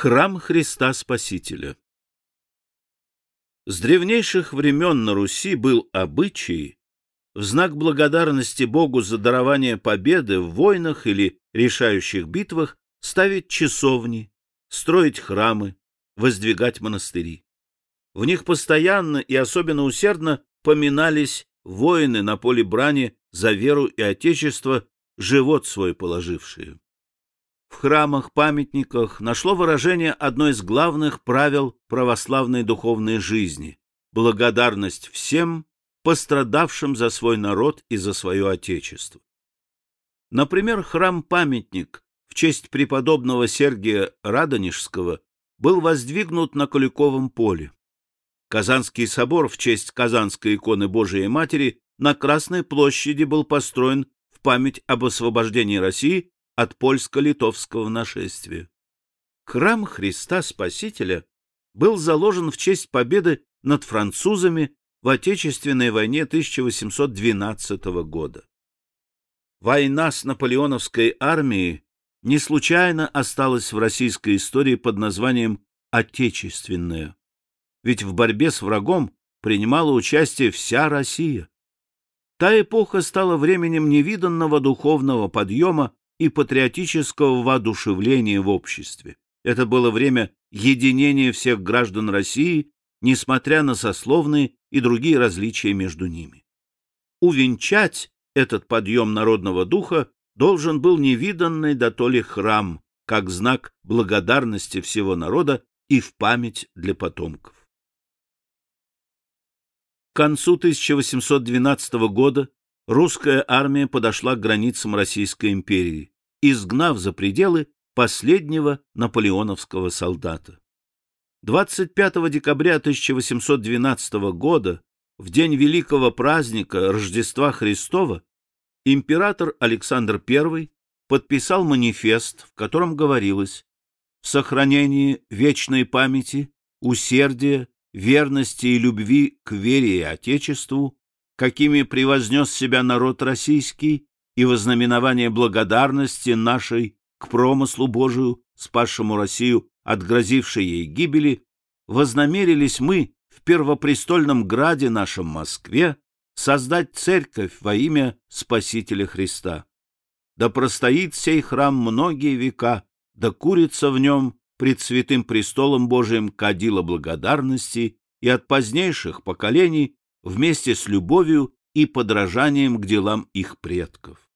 Храм Христа Спасителя С древнейших времен на Руси был обычай в знак благодарности Богу за дарование победы в войнах или решающих битвах ставить часовни, строить храмы, воздвигать монастыри. В них постоянно и особенно усердно поминались воины на поле брани за веру и отечество, живот свой положившие. В храмах, памятниках нашло выражение одно из главных правил православной духовной жизни — благодарность всем, пострадавшим за свой народ и за свое отечество. Например, храм-памятник в честь преподобного Сергия Радонежского был воздвигнут на Куликовом поле. Казанский собор в честь Казанской иконы Божией Матери на Красной площади был построен в память об освобождении России от польско-литовского нашествия. Храм Христа Спасителя был заложен в честь победы над французами в Отечественной войне 1812 года. Война с наполеоновской армией не случайно осталась в российской истории под названием «Отечественная» ведь в борьбе с врагом принимала участие вся Россия. Та эпоха стала временем невиданного духовного подъема и патриотического воодушевления в обществе. Это было время единения всех граждан России, несмотря на сословные и другие различия между ними. Увенчать этот подъем народного духа должен был невиданный дотоле храм, как знак благодарности всего народа и в память для потомков концу 1812 года русская армия подошла к границам Российской империи, изгнав за пределы последнего наполеоновского солдата. 25 декабря 1812 года, в день великого праздника Рождества Христова, император Александр I подписал манифест, в котором говорилось «В сохранении вечной памяти, усердия верности и любви к вере и Отечеству, какими превознес себя народ российский, и вознаменование благодарности нашей к промыслу Божию, спасшему Россию от грозившей ей гибели, вознамерились мы в первопрестольном граде нашем Москве создать церковь во имя Спасителя Христа. Да простоит сей храм многие века, да курится в нем пред святым престолом Божиим кадила благодарности и от позднейших поколений вместе с любовью и подражанием к делам их предков.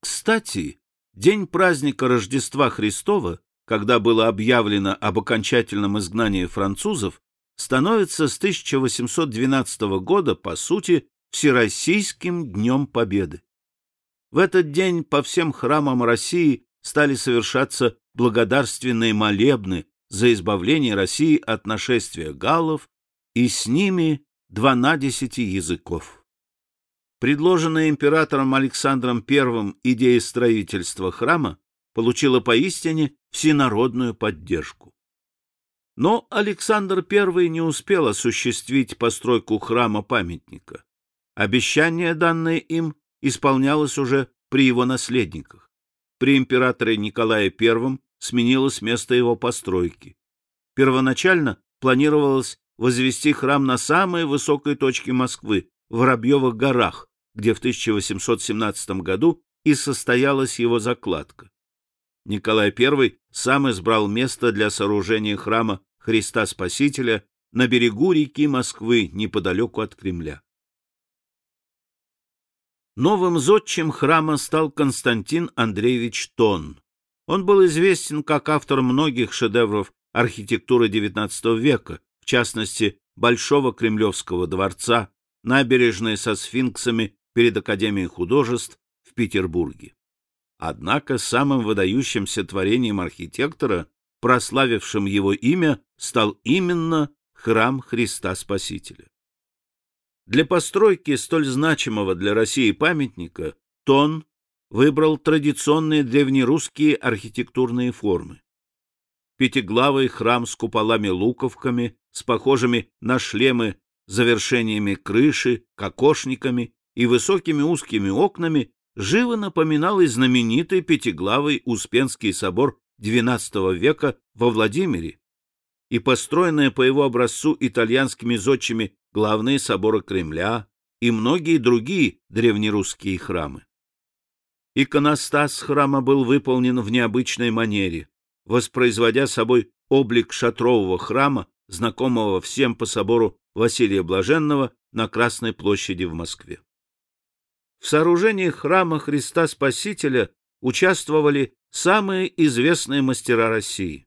Кстати, день праздника Рождества Христова, когда было объявлено об окончательном изгнании французов, становится с 1812 года, по сути, Всероссийским днем Победы. В этот день по всем храмам России стали совершаться благодарственные молебны за избавление России от нашествия галлов и с ними дванадесяти языков. Предложенная императором Александром I идея строительства храма получила поистине всенародную поддержку. Но Александр I не успел осуществить постройку храма-памятника. Обещание, данное им, исполнялось уже при его наследниках при императоре Николае I сменилось место его постройки. Первоначально планировалось возвести храм на самой высокой точке Москвы, в Воробьевых горах, где в 1817 году и состоялась его закладка. Николай I сам избрал место для сооружения храма Христа Спасителя на берегу реки Москвы, неподалеку от Кремля. Новым зодчим храма стал Константин Андреевич Тон. Он был известен как автор многих шедевров архитектуры XIX века, частности, Большого Кремлевского дворца, набережной со сфинксами перед Академией художеств в Петербурге. Однако самым выдающимся творением архитектора, прославившим его имя, стал именно храм Христа Спасителя. Для постройки столь значимого для России памятника Тон выбрал традиционные древнерусские архитектурные формы. Пятиглавый храм с куполами-луковками, с похожими на шлемы завершениями крыши, кокошниками и высокими узкими окнами, живо напоминал и знаменитый пятиглавый Успенский собор XII века во Владимире и построенные по его образцу итальянскими зодчими главные соборы Кремля и многие другие древнерусские храмы. Иконостас храма был выполнен в необычной манере, воспроизводя собой облик шатрового храма, знакомого всем по собору Василия Блаженного на Красной площади в Москве. В сооружении храма Христа Спасителя участвовали самые известные мастера России.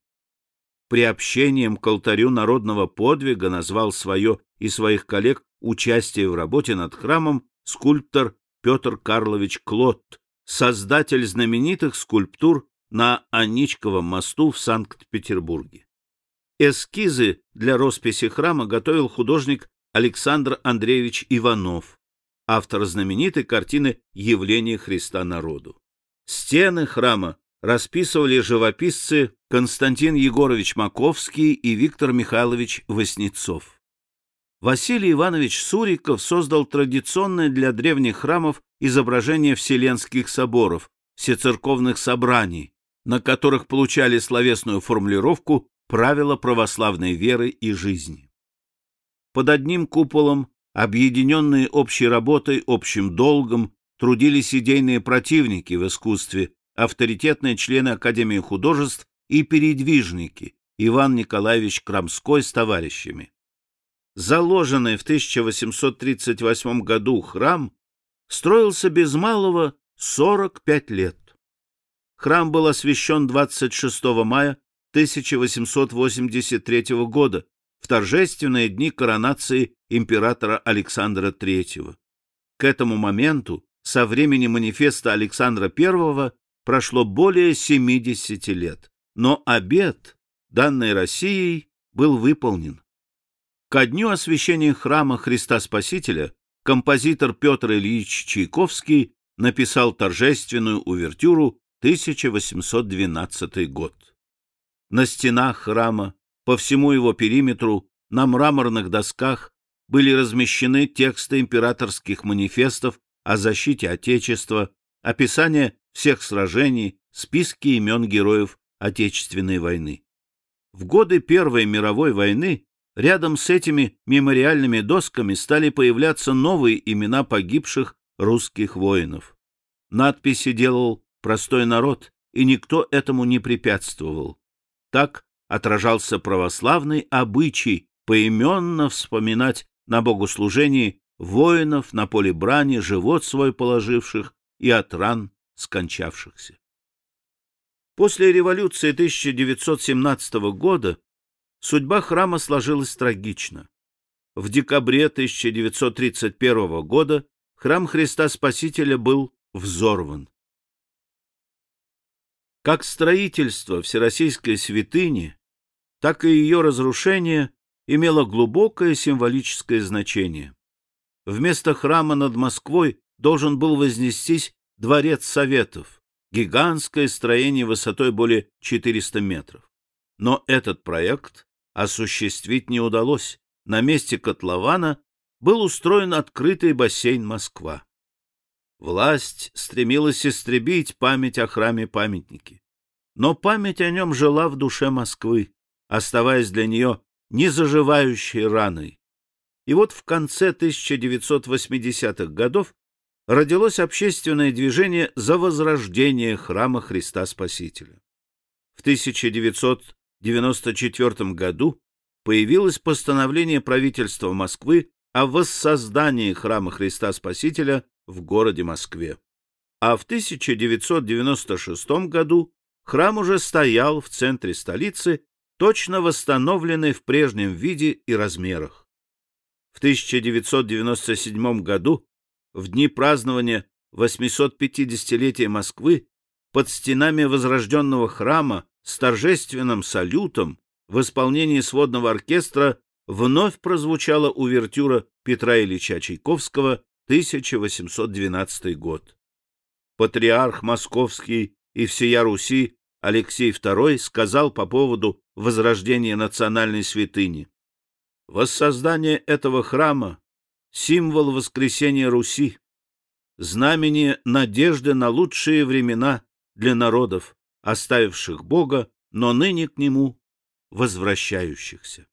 Приобщением к алтарю народного подвига назвал свое и своих коллег участие в работе над храмом скульптор Петр Карлович Клотт, создатель знаменитых скульптур на Аничковом мосту в Санкт-Петербурге. Эскизы для росписи храма готовил художник Александр Андреевич Иванов, автор знаменитой картины «Явление Христа народу». Стены храма расписывали живописцы Константин Егорович Маковский и Виктор Михайлович Васнецов. Василий Иванович Суриков создал традиционное для древних храмов изображение вселенских соборов, всецерковных собраний, на которых получали словесную формулировку правила православной веры и жизни. Под одним куполом, объединенные общей работой, общим долгом, трудились идейные противники в искусстве, авторитетные члены Академии художеств и передвижники Иван Николаевич Крамской с товарищами. Заложенный в 1838 году храм строился без малого 45 лет. Храм был освящен 26 мая 1883 года в торжественные дни коронации императора Александра III. К этому моменту, со времени манифеста Александра I, прошло более 70 лет, но обет, данный Россией, был выполнен. Ко дню освящения храма Христа Спасителя композитор Петр Ильич Чайковский написал торжественную увертюру 1812 год. На стенах храма, по всему его периметру, на мраморных досках были размещены тексты императорских манифестов о защите Отечества, описание всех сражений, списки имен героев Отечественной войны. В годы Первой мировой войны рядом с этими мемориальными досками стали появляться новые имена погибших русских воинов. Надписи делал простой народ, и никто этому не препятствовал. Так отражался православный обычай поименно вспоминать на богослужении воинов на поле брани, живот свой положивших и от ран скончавшихся. После революции 1917 года судьба храма сложилась трагично. В декабре 1931 года храм Христа Спасителя был взорван. Как строительство Всероссийской святыни, так и ее разрушение имело глубокое символическое значение. Вместо храма над Москвой должен был вознестись дворец Советов, гигантское строение высотой более 400 метров. Но этот проект осуществить не удалось. На месте котлована был устроен открытый бассейн Москва. Власть стремилась истребить память о храме-памятнике. Но память о нем жила в душе Москвы, оставаясь для нее незаживающей раной. И вот в конце 1980-х годов родилось общественное движение за возрождение храма Христа Спасителя. В 1994 году появилось постановление правительства Москвы о воссоздании храма Христа Спасителя в городе Москве. А в 1996 году храм уже стоял в центре столицы, точно восстановленный в прежнем виде и размерах. В 1997 году в дни празднования 850-летия Москвы под стенами возрожденного храма с торжественным салютом в исполнении сводного оркестра вновь прозвучала увертюра Петра Ильича Чайковского 1812 год. Патриарх Московский и всея Руси Алексей II сказал по поводу возрождения национальной святыни. Воссоздание этого храма символ воскресения Руси, знамение надежды на лучшие времена для народов, оставивших Бога, но ныне к Нему возвращающихся.